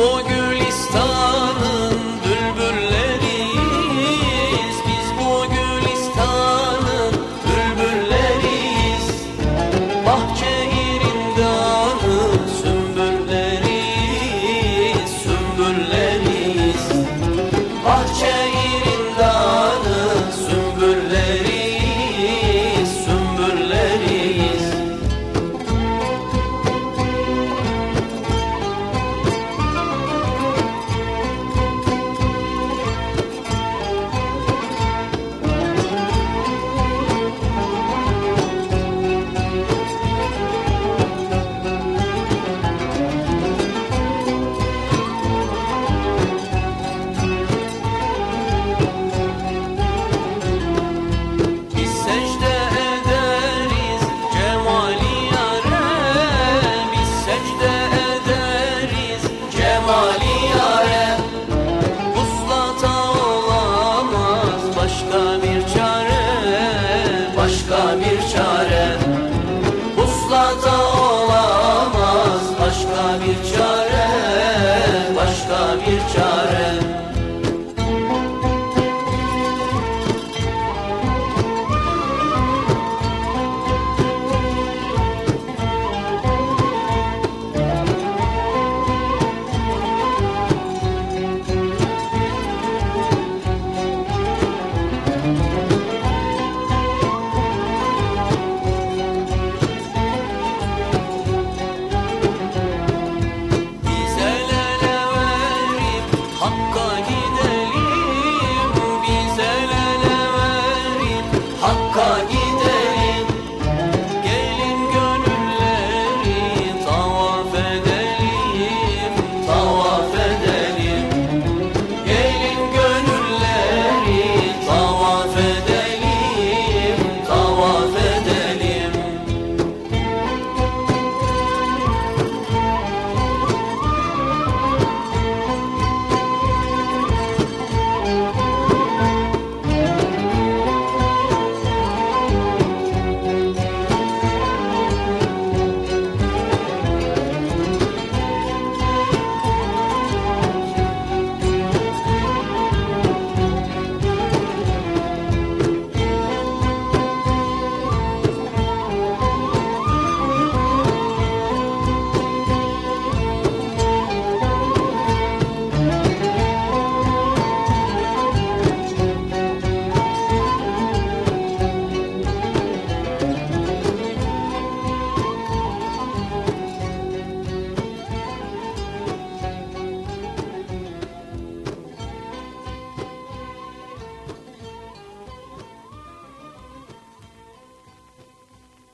o gülistan الإسلام